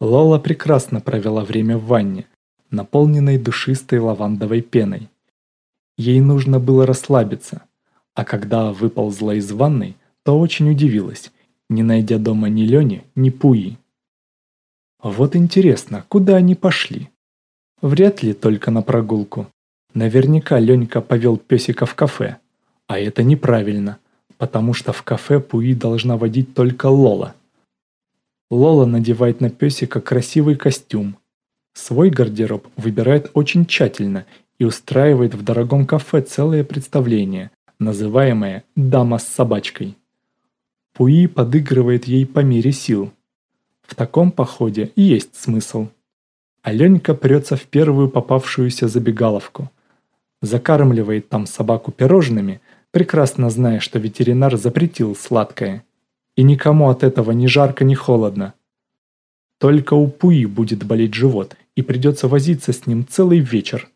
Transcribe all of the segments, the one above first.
Лола прекрасно провела время в ванне, наполненной душистой лавандовой пеной. Ей нужно было расслабиться, а когда выползла из ванной, то очень удивилась, не найдя дома ни Лёни, ни Пуи. Вот интересно, куда они пошли? Вряд ли только на прогулку. Наверняка Ленька повел песика в кафе. А это неправильно, потому что в кафе Пуи должна водить только Лола. Лола надевает на песика красивый костюм. Свой гардероб выбирает очень тщательно и устраивает в дорогом кафе целое представление, называемое «Дама с собачкой». Пуи подыгрывает ей по мере сил. В таком походе есть смысл. Аленька прется в первую попавшуюся забегаловку – закармливает там собаку пирожными, прекрасно зная, что ветеринар запретил сладкое. И никому от этого ни жарко, ни холодно. Только у Пуи будет болеть живот, и придется возиться с ним целый вечер.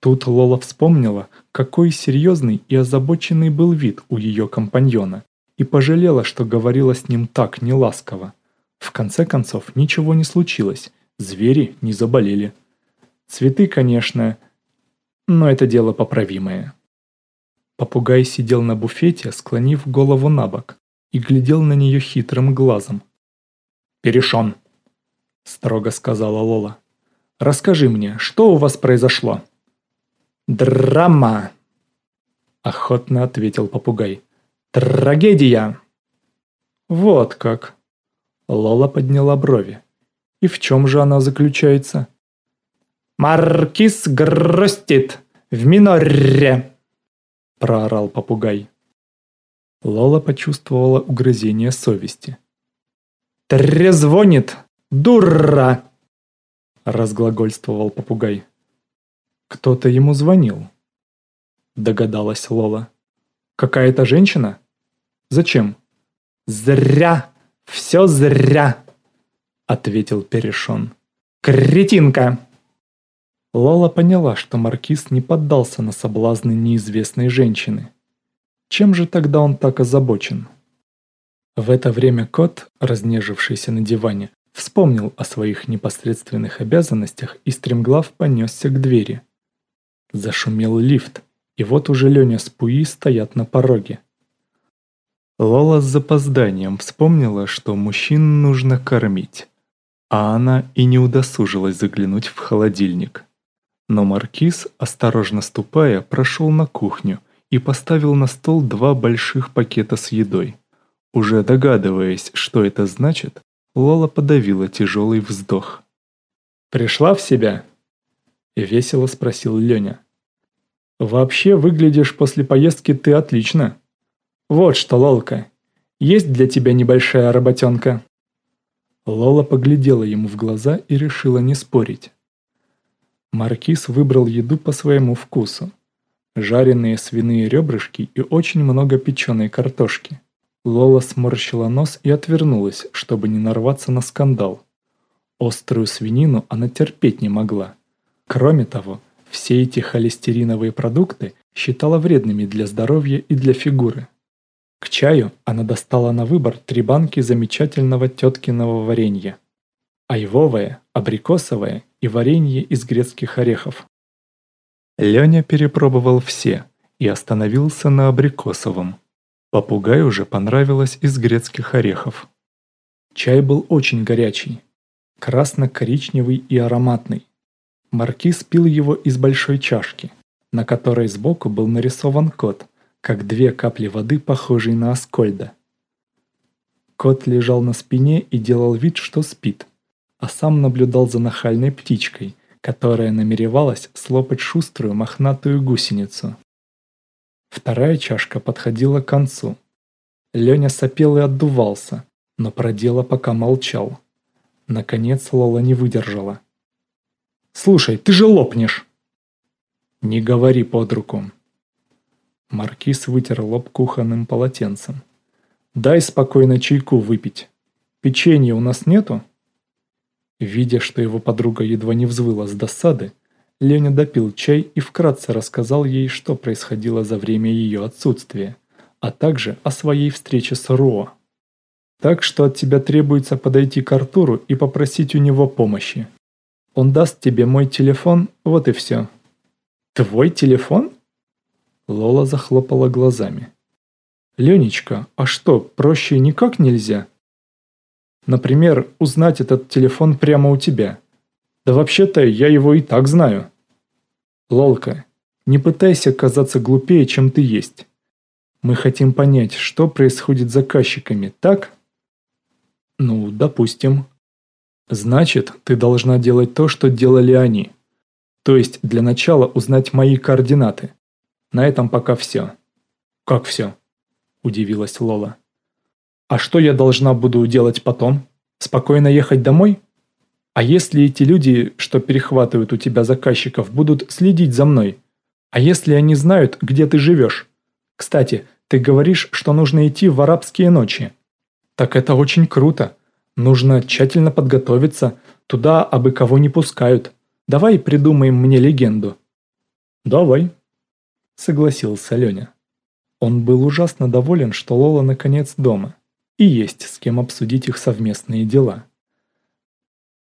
Тут Лола вспомнила, какой серьезный и озабоченный был вид у ее компаньона, и пожалела, что говорила с ним так неласково. В конце концов, ничего не случилось, звери не заболели. Цветы, конечно, но это дело поправимое. Попугай сидел на буфете, склонив голову на бок, и глядел на нее хитрым глазом. «Перешон», — строго сказала Лола. «Расскажи мне, что у вас произошло?» «Драма», — охотно ответил попугай. «Трагедия». «Вот как». Лола подняла брови. «И в чем же она заключается?» «Маркиз грустит в миноре!» – проорал попугай. Лола почувствовала угрызение совести. «Трезвонит, дура!» – разглагольствовал попугай. «Кто-то ему звонил», – догадалась Лола. «Какая-то женщина? Зачем?» «Зря! Все зря!» – ответил Перешон. «Кретинка!» Лала поняла, что Маркиз не поддался на соблазны неизвестной женщины. Чем же тогда он так озабочен? В это время кот, разнежившийся на диване, вспомнил о своих непосредственных обязанностях и стремглав понесся к двери. Зашумел лифт, и вот уже Леня с Пуи стоят на пороге. Лола с запозданием вспомнила, что мужчин нужно кормить, а она и не удосужилась заглянуть в холодильник. Но маркиз, осторожно ступая, прошел на кухню и поставил на стол два больших пакета с едой. Уже догадываясь, что это значит, Лола подавила тяжелый вздох. «Пришла в себя?» – весело спросил Леня. «Вообще выглядишь после поездки ты отлично. Вот что, Лолка, есть для тебя небольшая работенка?» Лола поглядела ему в глаза и решила не спорить. Маркиз выбрал еду по своему вкусу. Жареные свиные ребрышки и очень много печеной картошки. Лола сморщила нос и отвернулась, чтобы не нарваться на скандал. Острую свинину она терпеть не могла. Кроме того, все эти холестериновые продукты считала вредными для здоровья и для фигуры. К чаю она достала на выбор три банки замечательного теткиного варенья. Айвовое, абрикосовое и варенье из грецких орехов. Леня перепробовал все и остановился на абрикосовом. Попугаю уже понравилось из грецких орехов. Чай был очень горячий, красно-коричневый и ароматный. Маркиз пил его из большой чашки, на которой сбоку был нарисован кот, как две капли воды, похожие на Аскольда. Кот лежал на спине и делал вид, что спит а сам наблюдал за нахальной птичкой, которая намеревалась слопать шуструю мохнатую гусеницу. Вторая чашка подходила к концу. Леня сопел и отдувался, но про дело пока молчал. Наконец Лола не выдержала. «Слушай, ты же лопнешь!» «Не говори под руку!» Маркиз вытер лоб кухонным полотенцем. «Дай спокойно чайку выпить. Печенья у нас нету?» Видя, что его подруга едва не взвыла с досады, Леня допил чай и вкратце рассказал ей, что происходило за время ее отсутствия, а также о своей встрече с Роа. Так что от тебя требуется подойти к Артуру и попросить у него помощи. Он даст тебе мой телефон, вот и все». «Твой телефон?» Лола захлопала глазами. «Ленечка, а что, проще никак нельзя?» «Например, узнать этот телефон прямо у тебя. Да вообще-то я его и так знаю». «Лолка, не пытайся казаться глупее, чем ты есть. Мы хотим понять, что происходит с заказчиками, так?» «Ну, допустим». «Значит, ты должна делать то, что делали они. То есть, для начала узнать мои координаты. На этом пока все». «Как все?» – удивилась Лола. «А что я должна буду делать потом? Спокойно ехать домой? А если эти люди, что перехватывают у тебя заказчиков, будут следить за мной? А если они знают, где ты живешь? Кстати, ты говоришь, что нужно идти в арабские ночи. Так это очень круто. Нужно тщательно подготовиться, туда абы кого не пускают. Давай придумаем мне легенду». «Давай», — согласился Леня. Он был ужасно доволен, что Лола наконец дома, и есть с кем обсудить их совместные дела.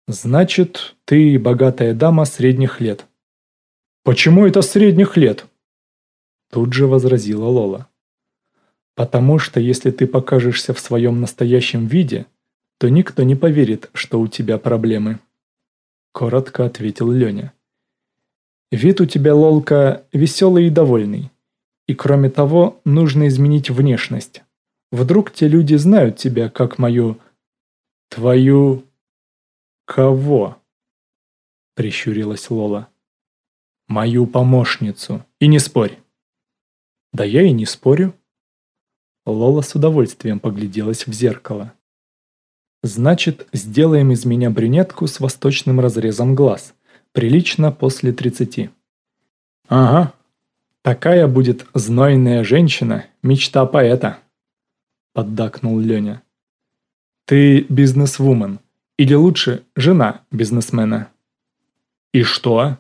«Значит, ты богатая дама средних лет». «Почему это средних лет?» Тут же возразила Лола. «Потому что если ты покажешься в своем настоящем виде, то никто не поверит, что у тебя проблемы». Коротко ответил Леня. «Вид у тебя, Лолка, веселый и довольный. И кроме того, нужно изменить внешность. Вдруг те люди знают тебя как мою... твою... кого?» Прищурилась Лола. «Мою помощницу. И не спорь». «Да я и не спорю». Лола с удовольствием погляделась в зеркало. Значит, сделаем из меня брюнетку с восточным разрезом глаз. Прилично после 30. Ага. Такая будет знойная женщина, мечта поэта. Поддакнул Леня. Ты бизнесвумен. Или лучше, жена бизнесмена. И что?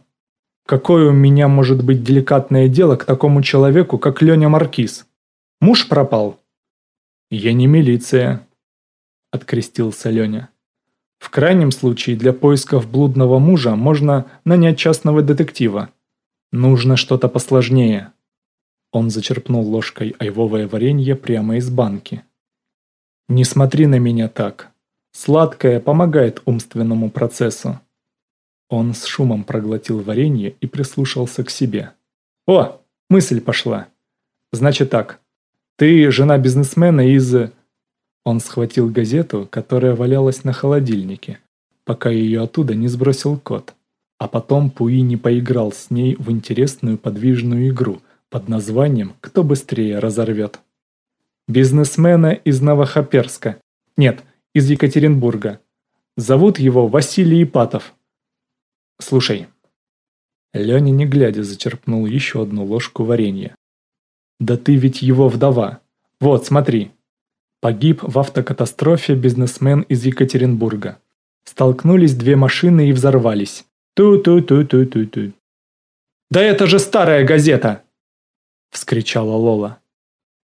Какое у меня может быть деликатное дело к такому человеку, как Леня Маркиз? Муж пропал? Я не милиция, открестился Леня. В крайнем случае для поисков блудного мужа можно нанять частного детектива. Нужно что-то посложнее. Он зачерпнул ложкой айвовое варенье прямо из банки. «Не смотри на меня так. Сладкое помогает умственному процессу». Он с шумом проглотил варенье и прислушался к себе. «О, мысль пошла. Значит так. Ты жена бизнесмена из... Он схватил газету, которая валялась на холодильнике, пока ее оттуда не сбросил кот. А потом Пуи не поиграл с ней в интересную подвижную игру под названием «Кто быстрее разорвет». Бизнесмена из Новохоперска. Нет, из Екатеринбурга. Зовут его Василий Ипатов. Слушай. Леня, не глядя, зачерпнул еще одну ложку варенья. Да ты ведь его вдова. Вот, смотри. Погиб в автокатастрофе бизнесмен из Екатеринбурга. Столкнулись две машины и взорвались. Ту-ту-ту-ту-ту-ту. «Да это же старая газета!» – вскричала Лола.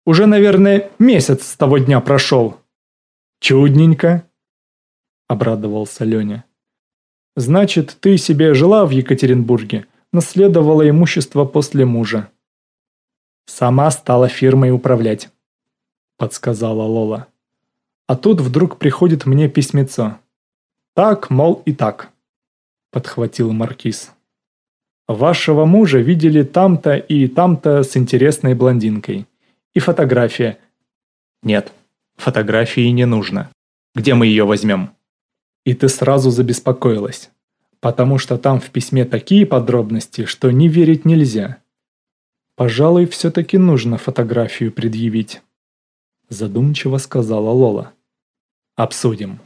«Уже, наверное, месяц с того дня прошел». «Чудненько!» – обрадовался Леня. «Значит, ты себе жила в Екатеринбурге, наследовала имущество после мужа». «Сама стала фирмой управлять» подсказала Лола. А тут вдруг приходит мне письмецо. Так, мол, и так, подхватил Маркиз. Вашего мужа видели там-то и там-то с интересной блондинкой. И фотография. Нет, фотографии не нужно. Где мы ее возьмем? И ты сразу забеспокоилась. Потому что там в письме такие подробности, что не верить нельзя. Пожалуй, все-таки нужно фотографию предъявить задумчиво сказала Лола. «Обсудим».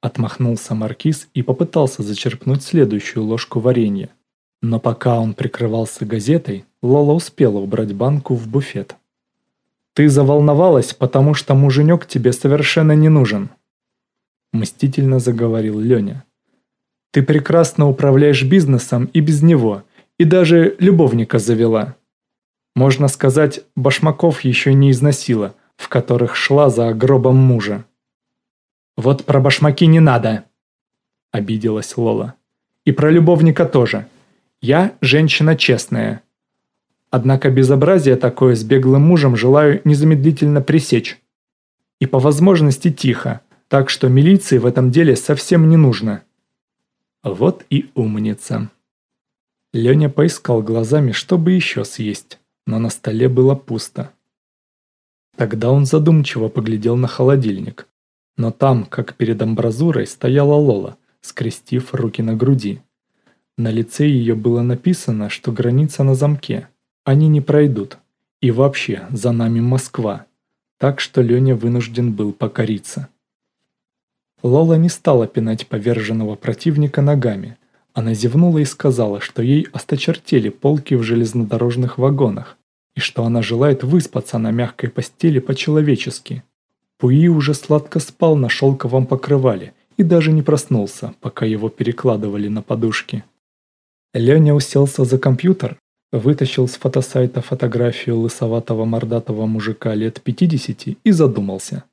Отмахнулся Маркиз и попытался зачерпнуть следующую ложку варенья. Но пока он прикрывался газетой, Лола успела убрать банку в буфет. «Ты заволновалась, потому что муженек тебе совершенно не нужен», мстительно заговорил Леня. «Ты прекрасно управляешь бизнесом и без него, и даже любовника завела. Можно сказать, башмаков еще не износила, в которых шла за гробом мужа. «Вот про башмаки не надо!» – обиделась Лола. «И про любовника тоже. Я женщина честная. Однако безобразие такое с беглым мужем желаю незамедлительно пресечь. И по возможности тихо, так что милиции в этом деле совсем не нужно». Вот и умница. Леня поискал глазами, чтобы еще съесть, но на столе было пусто. Тогда он задумчиво поглядел на холодильник. Но там, как перед амбразурой, стояла Лола, скрестив руки на груди. На лице ее было написано, что граница на замке. Они не пройдут. И вообще, за нами Москва. Так что Леня вынужден был покориться. Лола не стала пинать поверженного противника ногами. Она зевнула и сказала, что ей осточертели полки в железнодорожных вагонах, и что она желает выспаться на мягкой постели по-человечески. Пуи уже сладко спал на шелковом покрывале и даже не проснулся, пока его перекладывали на подушки. Леня уселся за компьютер, вытащил с фотосайта фотографию лысоватого мордатого мужика лет 50 и задумался.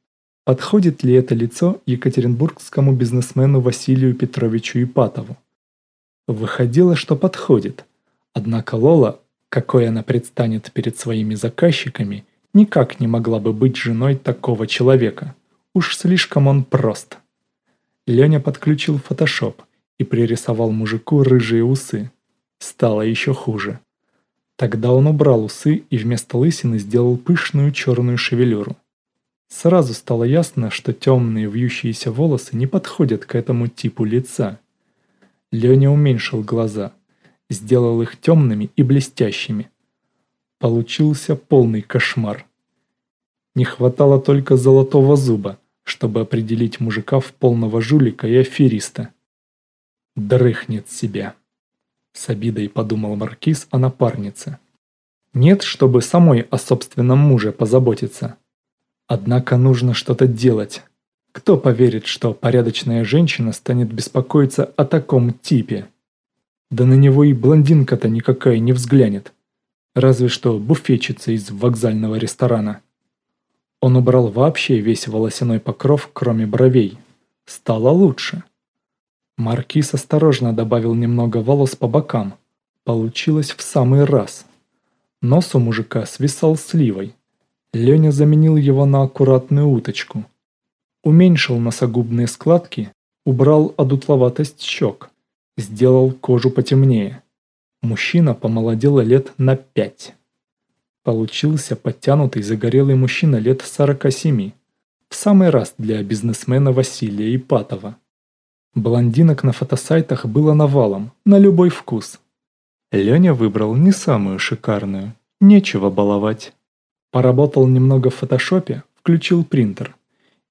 Подходит ли это лицо екатеринбургскому бизнесмену Василию Петровичу Ипатову? Выходило, что подходит. Однако Лола, какой она предстанет перед своими заказчиками, никак не могла бы быть женой такого человека. Уж слишком он прост. Леня подключил фотошоп и пририсовал мужику рыжие усы. Стало еще хуже. Тогда он убрал усы и вместо лысины сделал пышную черную шевелюру. Сразу стало ясно, что темные вьющиеся волосы не подходят к этому типу лица. Леня уменьшил глаза, сделал их темными и блестящими. Получился полный кошмар. Не хватало только золотого зуба, чтобы определить мужика в полного жулика и афериста. Дрыхнет себя. С обидой подумал Маркиз о напарнице. Нет, чтобы самой о собственном муже позаботиться. Однако нужно что-то делать. Кто поверит, что порядочная женщина станет беспокоиться о таком типе? Да на него и блондинка-то никакая не взглянет. Разве что буфетчица из вокзального ресторана. Он убрал вообще весь волосяной покров, кроме бровей. Стало лучше. Маркиз осторожно добавил немного волос по бокам. Получилось в самый раз. Нос у мужика свисал сливой. Леня заменил его на аккуратную уточку. Уменьшил носогубные складки, убрал одутловатость щек, сделал кожу потемнее. Мужчина помолодел лет на пять. Получился подтянутый загорелый мужчина лет 47. В самый раз для бизнесмена Василия Ипатова. Блондинок на фотосайтах было навалом, на любой вкус. Леня выбрал не самую шикарную, нечего баловать. Поработал немного в фотошопе, включил принтер.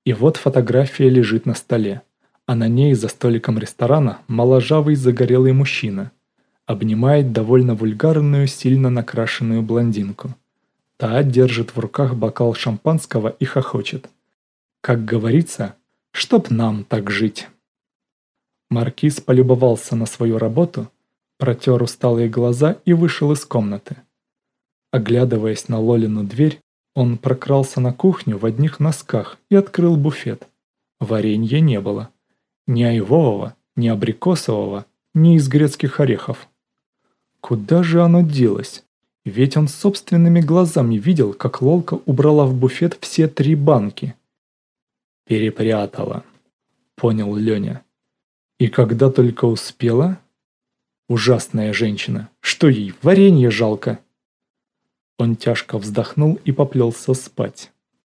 И вот фотография лежит на столе, а на ней за столиком ресторана моложавый загорелый мужчина. Обнимает довольно вульгарную, сильно накрашенную блондинку. Та держит в руках бокал шампанского и хохочет. Как говорится, чтоб нам так жить. Маркиз полюбовался на свою работу, протер усталые глаза и вышел из комнаты. Оглядываясь на Лолину дверь, он прокрался на кухню в одних носках и открыл буфет. Варенья не было. Ни айвового, ни абрикосового, ни из грецких орехов. Куда же оно делось? Ведь он собственными глазами видел, как Лолка убрала в буфет все три банки. «Перепрятала», — понял Леня. «И когда только успела?» «Ужасная женщина. Что ей, варенье жалко?» Он тяжко вздохнул и поплелся спать.